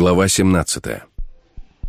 Глава 17.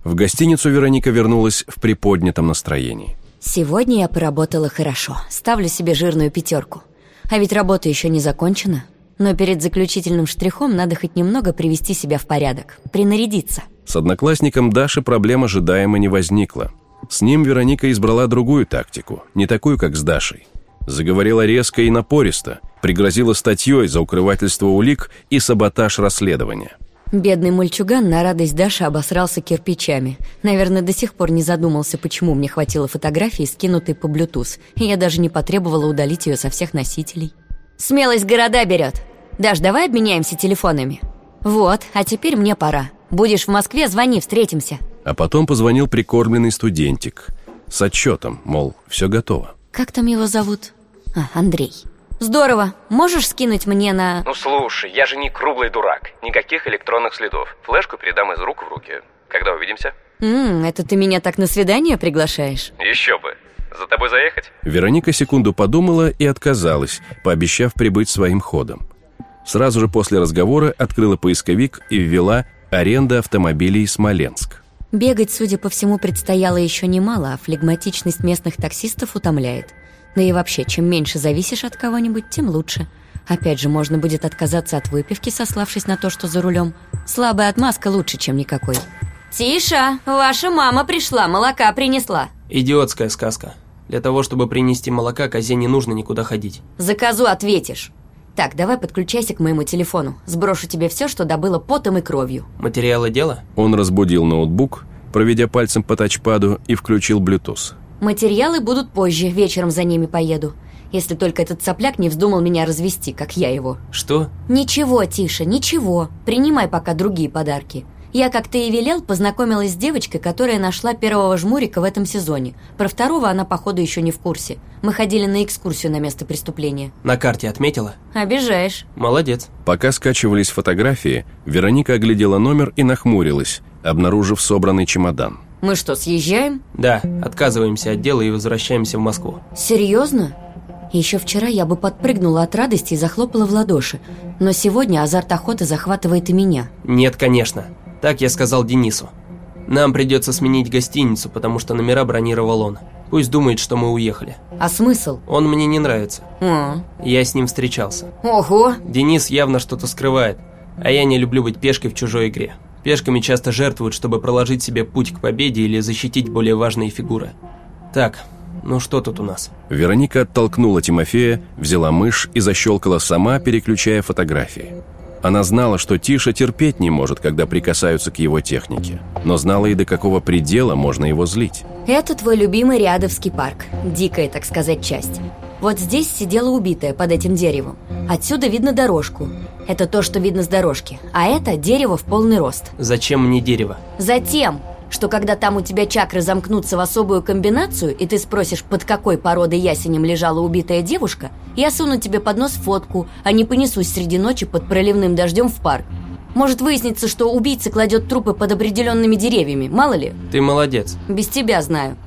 В гостиницу Вероника вернулась в приподнятом настроении. Сегодня я поработала хорошо. Ставлю себе жирную пятерку. А ведь работа еще не закончена. Но перед заключительным штрихом надо хоть немного привести себя в порядок, принарядиться. С одноклассником Даши проблем ожидаемо не возникла. С ним Вероника избрала другую тактику, не такую, как с Дашей. Заговорила резко и напористо, пригрозила статьей за укрывательство улик и саботаж расследования. Бедный мальчуган на радость Даши обосрался кирпичами. Наверное, до сих пор не задумался, почему мне хватило фотографии, скинутой по Bluetooth, и я даже не потребовала удалить ее со всех носителей. «Смелость города берет. Даш, давай обменяемся телефонами?» «Вот, а теперь мне пора. Будешь в Москве, звони, встретимся». А потом позвонил прикормленный студентик с отчетом, мол, все готово. «Как там его зовут?» «А, Андрей». Здорово. Можешь скинуть мне на... Ну слушай, я же не круглый дурак. Никаких электронных следов. Флешку передам из рук в руки. Когда увидимся? Ммм, это ты меня так на свидание приглашаешь? Еще бы. За тобой заехать? Вероника секунду подумала и отказалась, пообещав прибыть своим ходом. Сразу же после разговора открыла поисковик и ввела «Аренда автомобилей Смоленск». Бегать, судя по всему, предстояло еще немало, а флегматичность местных таксистов утомляет. Да и вообще, чем меньше зависишь от кого-нибудь, тем лучше. Опять же, можно будет отказаться от выпивки, сославшись на то, что за рулем. Слабая отмазка лучше, чем никакой. «Тиша, ваша мама пришла, молока принесла». Идиотская сказка. Для того, чтобы принести молока, козе не нужно никуда ходить. За козу ответишь. Так, давай подключайся к моему телефону. Сброшу тебе все, что добыло потом и кровью. Материалы дела? Он разбудил ноутбук, проведя пальцем по тачпаду и включил Bluetooth. Материалы будут позже, вечером за ними поеду. Если только этот сопляк не вздумал меня развести, как я его. Что? Ничего, Тиша, ничего. Принимай пока другие подарки. Я, как ты и велел, познакомилась с девочкой, которая нашла первого жмурика в этом сезоне. Про второго она, походу, еще не в курсе. Мы ходили на экскурсию на место преступления. На карте отметила? Обижаешь. Молодец. Пока скачивались фотографии, Вероника оглядела номер и нахмурилась, обнаружив собранный чемодан. Мы что, съезжаем? Да, отказываемся от дела и возвращаемся в Москву. Серьезно? Еще вчера я бы подпрыгнула от радости и захлопала в ладоши. Но сегодня азарт охоты захватывает и меня. Нет, конечно. Так я сказал Денису. Нам придется сменить гостиницу, потому что номера бронировал он. Пусть думает, что мы уехали. А смысл? Он мне не нравится. О. Я с ним встречался. Ого! Денис явно что-то скрывает, а я не люблю быть пешкой в чужой игре. Пешками часто жертвуют, чтобы проложить себе путь к победе или защитить более важные фигуры. Так, ну что тут у нас? Вероника оттолкнула Тимофея, взяла мышь и защелкала сама, переключая фотографии. Она знала, что Тиша терпеть не может, когда прикасаются к его технике, но знала и до какого предела можно его злить. Это твой любимый Рядовский парк. Дикая, так сказать, часть. Вот здесь сидела убитая под этим деревом. Отсюда видно дорожку. Это то, что видно с дорожки. А это дерево в полный рост. Зачем мне дерево? Затем, что когда там у тебя чакры замкнутся в особую комбинацию, и ты спросишь, под какой породой ясенем лежала убитая девушка, я суну тебе под нос фотку, а не понесусь среди ночи под проливным дождем в парк. Может выясниться, что убийца кладет трупы под определенными деревьями, мало ли? Ты молодец. Без тебя знаю.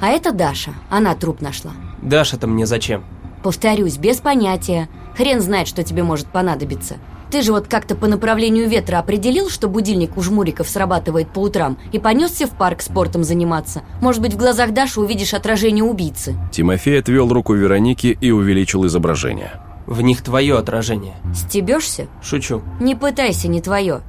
А это Даша, она труп нашла. Даша-то мне зачем? Повторюсь, без понятия. Хрен знает, что тебе может понадобиться. Ты же вот как-то по направлению ветра определил, что будильник у жмуриков срабатывает по утрам и понесся в парк спортом заниматься. Может быть, в глазах Даши увидишь отражение убийцы. Тимофей отвел руку Вероники и увеличил изображение. В них твое отражение. Стебешься? Шучу. Не пытайся, не твое.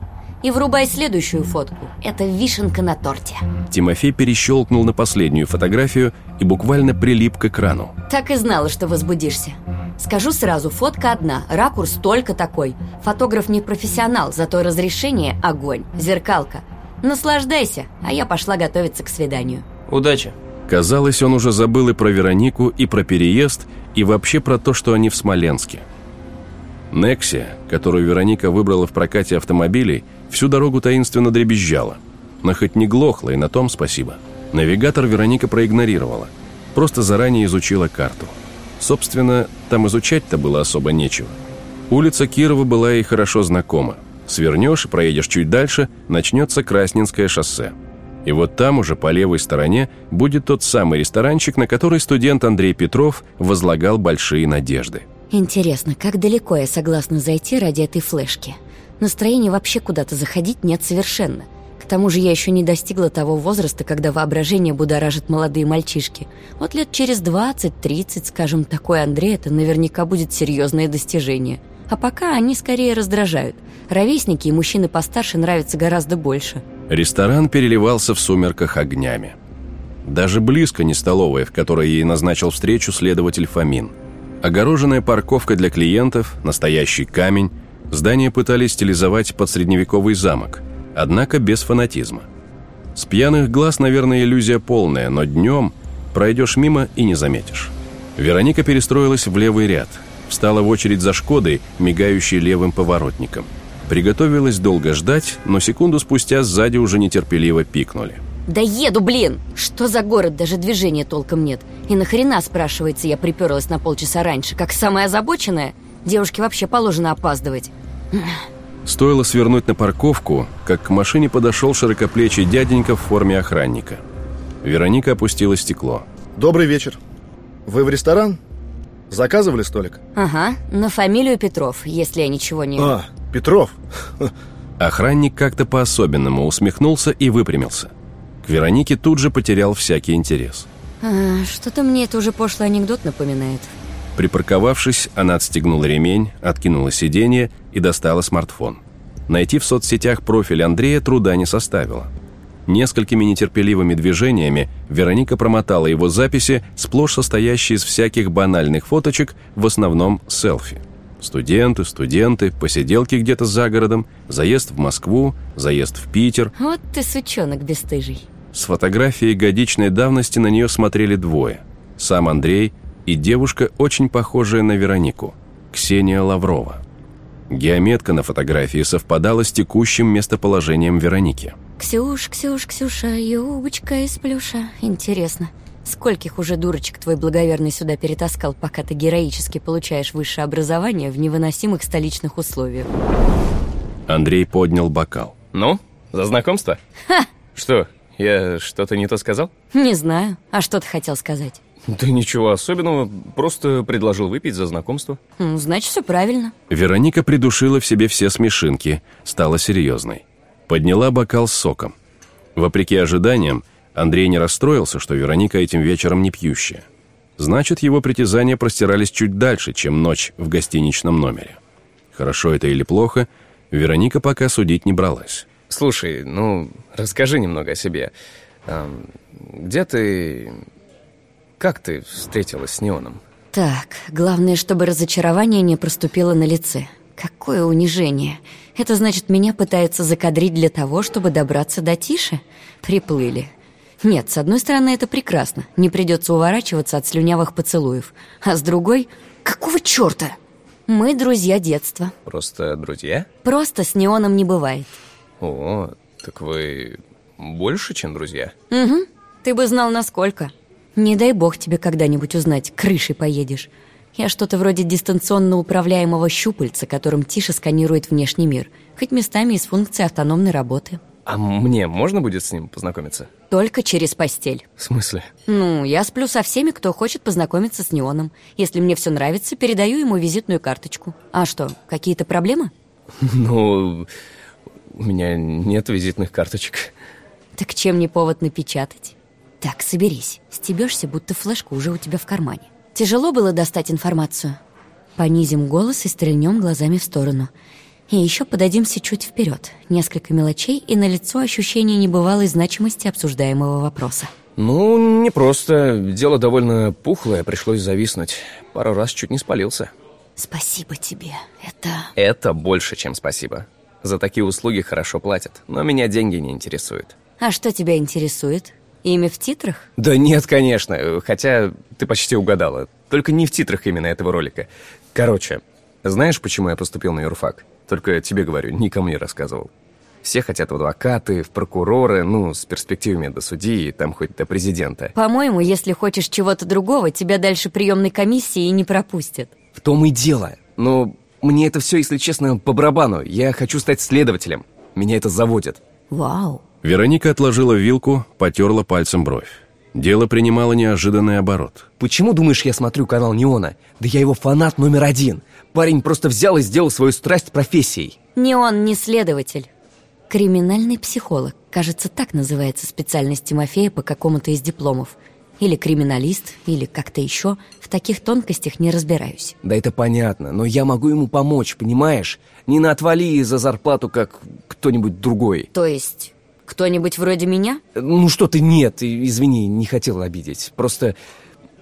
И врубай следующую фотку. Это вишенка на торте. Тимофей перещелкнул на последнюю фотографию и буквально прилип к экрану. Так и знала, что возбудишься. Скажу сразу, фотка одна, ракурс только такой. Фотограф не профессионал, зато разрешение – огонь, зеркалка. Наслаждайся, а я пошла готовиться к свиданию. Удачи. Казалось, он уже забыл и про Веронику, и про переезд, и вообще про то, что они в Смоленске. Нексия, которую Вероника выбрала в прокате автомобилей, всю дорогу таинственно дребезжала. Но хоть не глохла, и на том спасибо. Навигатор Вероника проигнорировала. Просто заранее изучила карту. Собственно, там изучать-то было особо нечего. Улица Кирова была ей хорошо знакома. Свернешь, проедешь чуть дальше, начнется Красненское шоссе. И вот там уже по левой стороне будет тот самый ресторанчик, на который студент Андрей Петров возлагал большие надежды. Интересно, как далеко я согласна зайти ради этой флешки? Настроения вообще куда-то заходить нет совершенно. К тому же я еще не достигла того возраста, когда воображение будоражит молодые мальчишки. Вот лет через 20-30, скажем, такой Андрей, это наверняка будет серьезное достижение. А пока они скорее раздражают. Ровесники и мужчины постарше нравятся гораздо больше. Ресторан переливался в сумерках огнями. Даже близко не столовая, в которой ей назначил встречу следователь Фомин. Огороженная парковка для клиентов, настоящий камень. Здание пытались стилизовать под средневековый замок – однако без фанатизма. С пьяных глаз, наверное, иллюзия полная, но днем пройдешь мимо и не заметишь. Вероника перестроилась в левый ряд, встала в очередь за «Шкодой», мигающей левым поворотником. Приготовилась долго ждать, но секунду спустя сзади уже нетерпеливо пикнули. «Да еду, блин! Что за город, даже движения толком нет. И нахрена, спрашивается, я приперлась на полчаса раньше, как самая озабоченная? Девушке вообще положено опаздывать». Стоило свернуть на парковку, как к машине подошел широкоплечий дяденька в форме охранника. Вероника опустила стекло. Добрый вечер. Вы в ресторан? Заказывали столик? Ага, на фамилию Петров, если я ничего не... А, Петров. Охранник как-то по-особенному усмехнулся и выпрямился. К Веронике тут же потерял всякий интерес. А, Что-то мне это уже пошлый анекдот напоминает. Припарковавшись, она отстегнула ремень, откинула сиденье и достала смартфон. Найти в соцсетях профиль Андрея труда не составило. Несколькими нетерпеливыми движениями Вероника промотала его записи, сплошь состоящие из всяких банальных фоточек, в основном селфи. Студенты, студенты, посиделки где-то за городом, заезд в Москву, заезд в Питер. Вот ты сучонок бесстыжий. С фотографией годичной давности на нее смотрели двое. Сам Андрей и девушка, очень похожая на Веронику, Ксения Лаврова. Геометка на фотографии совпадала с текущим местоположением Вероники. Ксюш, Ксюш, Ксюша, юбочка из плюша. Интересно, скольких уже дурочек твой благоверный сюда перетаскал, пока ты героически получаешь высшее образование в невыносимых столичных условиях? Андрей поднял бокал. Ну, за знакомство? Ха! Что, я что-то не то сказал? Не знаю. А что ты хотел сказать? Да ничего особенного, просто предложил выпить за знакомство. Значит, все правильно. Вероника придушила в себе все смешинки, стала серьезной. Подняла бокал с соком. Вопреки ожиданиям, Андрей не расстроился, что Вероника этим вечером не пьющая. Значит, его притязания простирались чуть дальше, чем ночь в гостиничном номере. Хорошо это или плохо, Вероника пока судить не бралась. Слушай, ну, расскажи немного о себе. Эм, где ты... Как ты встретилась с Неоном? Так, главное, чтобы разочарование не проступило на лице. Какое унижение. Это значит, меня пытаются закадрить для того, чтобы добраться до Тиши? Приплыли. Нет, с одной стороны, это прекрасно. Не придется уворачиваться от слюнявых поцелуев. А с другой... Какого черта? Мы друзья детства. Просто друзья? Просто с неоном не бывает. О, так вы больше, чем друзья? Угу. Ты бы знал, насколько. Не дай бог тебе когда-нибудь узнать, крышей поедешь. Я что-то вроде дистанционно управляемого щупальца, которым Тиша сканирует внешний мир, хоть местами из функции автономной работы. А мне можно будет с ним познакомиться? Только через постель. В смысле? Ну, я сплю со всеми, кто хочет познакомиться с Неоном. Если мне все нравится, передаю ему визитную карточку. А что, какие-то проблемы? Ну, у меня нет визитных карточек. Так чем не повод напечатать? Так, соберись. Стебешься, будто флешка уже у тебя в кармане. Тяжело было достать информацию? Понизим голос и стрельнем глазами в сторону. И еще подадимся чуть вперед. Несколько мелочей и на лицо ощущение небывалой значимости обсуждаемого вопроса. Ну, не просто. Дело довольно пухлое, пришлось зависнуть. Пару раз чуть не спалился. Спасибо тебе. Это... Это больше, чем спасибо. За такие услуги хорошо платят, но меня деньги не интересуют. А что тебя интересует? Имя в титрах? Да нет, конечно, хотя ты почти угадала. Только не в титрах именно этого ролика. Короче, знаешь, почему я поступил на юрфак? Только тебе говорю, никому не рассказывал. Все хотят в адвокаты, в прокуроры, ну, с перспективами до судьи, там хоть до президента. По-моему, если хочешь чего-то другого, тебя дальше приемной комиссии и не пропустят. В том и дело. Но мне это все, если честно, по барабану. Я хочу стать следователем. Меня это заводит. Вау. Вероника отложила вилку, потерла пальцем бровь. Дело принимало неожиданный оборот. Почему, думаешь, я смотрю канал Неона? Да я его фанат номер один. Парень просто взял и сделал свою страсть профессией. Не он, не следователь. Криминальный психолог. Кажется, так называется специальность Тимофея по какому-то из дипломов. Или криминалист, или как-то еще. В таких тонкостях не разбираюсь. Да это понятно, но я могу ему помочь, понимаешь? Не на отвали за зарплату, как кто-нибудь другой. То есть, кто-нибудь вроде меня? Ну что ты, нет, извини, не хотел обидеть. Просто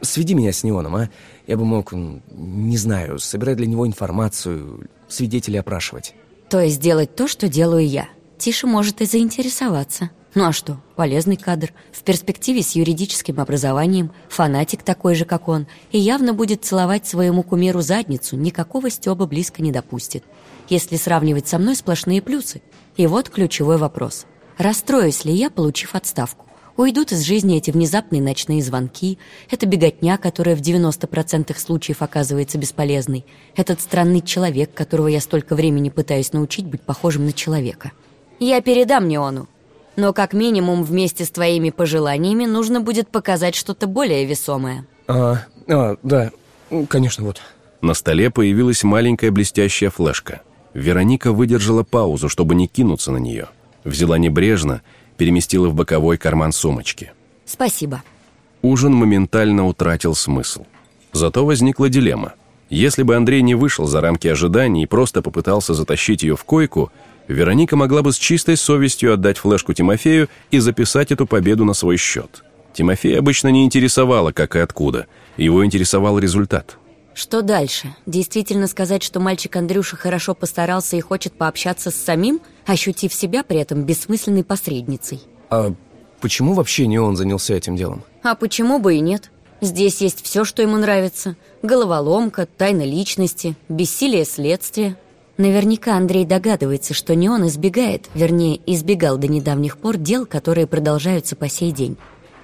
сведи меня с Неоном, а? Я бы мог, не знаю, собирать для него информацию, свидетелей опрашивать. То есть делать то, что делаю я. Тише может и заинтересоваться. Ну а что, полезный кадр. В перспективе с юридическим образованием, фанатик такой же, как он, и явно будет целовать своему кумиру задницу, никакого Стёба близко не допустит. Если сравнивать со мной сплошные плюсы. И вот ключевой вопрос. Расстроюсь ли я, получив отставку? Уйдут из жизни эти внезапные ночные звонки, эта беготня, которая в 90% случаев оказывается бесполезной, этот странный человек, которого я столько времени пытаюсь научить быть похожим на человека. Я передам Неону, но как минимум вместе с твоими пожеланиями нужно будет показать что-то более весомое. А, а, да, конечно, вот. На столе появилась маленькая блестящая флешка. Вероника выдержала паузу, чтобы не кинуться на нее. Взяла небрежно, переместила в боковой карман сумочки. Спасибо. Ужин моментально утратил смысл. Зато возникла дилемма. Если бы Андрей не вышел за рамки ожиданий и просто попытался затащить ее в койку, Вероника могла бы с чистой совестью отдать флешку Тимофею и записать эту победу на свой счет. Тимофей обычно не интересовало, как и откуда. Его интересовал результат. Что дальше? Действительно сказать, что мальчик Андрюша хорошо постарался и хочет пообщаться с самим, ощутив себя при этом бессмысленной посредницей? А почему вообще не он занялся этим делом? А почему бы и нет? Здесь есть все, что ему нравится. Головоломка, тайна личности, бессилие следствия. Наверняка Андрей догадывается, что не он избегает, вернее, избегал до недавних пор дел, которые продолжаются по сей день.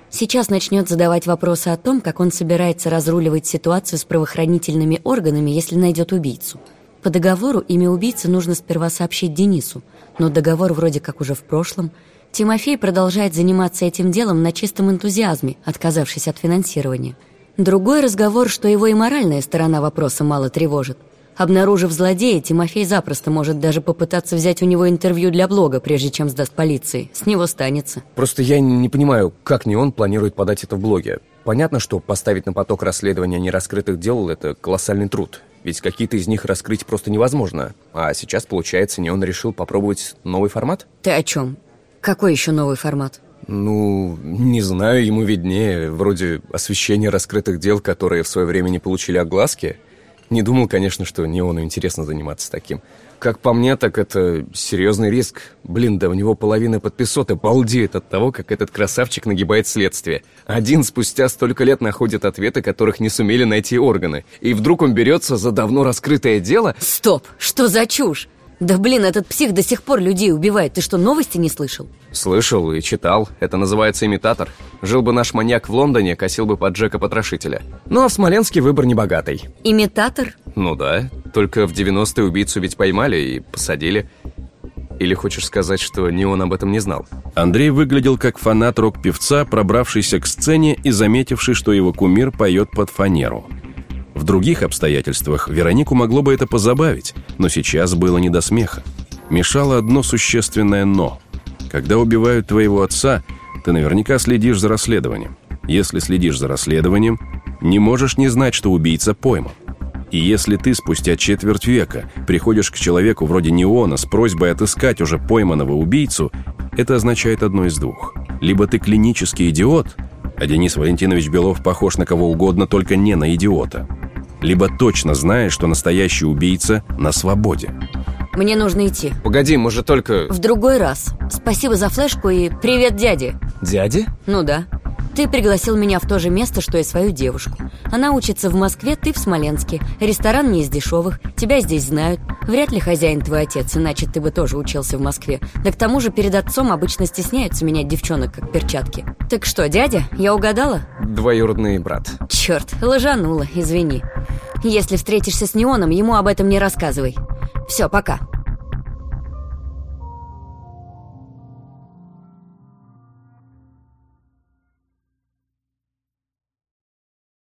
Сейчас начнет задавать вопросы о том, как он собирается разруливать ситуацию с правоохранительными органами, если найдет убийцу. По договору имя убийцы нужно сперва сообщить Денису, но договор вроде как уже в прошлом. Тимофей продолжает заниматься этим делом на чистом энтузиазме, отказавшись от финансирования. Другой разговор, что его и моральная сторона вопроса мало тревожит. Обнаружив злодея, Тимофей запросто может даже попытаться взять у него интервью для блога, прежде чем сдаст полиции. С него станется. Просто я не понимаю, как не он планирует подать это в блоге. Понятно, что поставить на поток расследования нераскрытых дел – это колоссальный труд. Ведь какие-то из них раскрыть просто невозможно. А сейчас, получается, не он решил попробовать новый формат? Ты о чем? Какой еще новый формат? Ну, не знаю, ему виднее. Вроде освещения раскрытых дел, которые в свое время не получили огласки – не думал, конечно, что Неону интересно заниматься таким. Как по мне, так это серьезный риск. Блин, да у него половина подписоты балдеет от того, как этот красавчик нагибает следствие. Один спустя столько лет находит ответы, которых не сумели найти органы. И вдруг он берется за давно раскрытое дело... Стоп! Что за чушь? Да блин, этот псих до сих пор людей убивает. Ты что, новости не слышал? Слышал и читал. Это называется имитатор. Жил бы наш маньяк в Лондоне, косил бы под Джека Потрошителя. Ну а в Смоленске выбор небогатый. Имитатор? Ну да. Только в 90-е убийцу ведь поймали и посадили. Или хочешь сказать, что не он об этом не знал? Андрей выглядел как фанат рок-певца, пробравшийся к сцене и заметивший, что его кумир поет под фанеру. В других обстоятельствах Веронику могло бы это позабавить, но сейчас было не до смеха. Мешало одно существенное «но». Когда убивают твоего отца, ты наверняка следишь за расследованием. Если следишь за расследованием, не можешь не знать, что убийца пойман. И если ты спустя четверть века приходишь к человеку вроде Неона с просьбой отыскать уже пойманного убийцу, это означает одно из двух. Либо ты клинический идиот, а Денис Валентинович Белов похож на кого угодно, только не на идиота – либо точно знаешь, что настоящий убийца на свободе. Мне нужно идти. Погоди, мы же только... В другой раз. Спасибо за флешку и привет, дяде. Дяде? Ну да. Ты пригласил меня в то же место, что и свою девушку. Она учится в Москве, ты в Смоленске. Ресторан не из дешевых, тебя здесь знают. Вряд ли хозяин твой отец, иначе ты бы тоже учился в Москве. Да к тому же перед отцом обычно стесняются менять девчонок, как перчатки. Так что, дядя, я угадала? Двоюродный брат. Черт, лажанула, извини. Если встретишься с Неоном, ему об этом не рассказывай. Все, пока.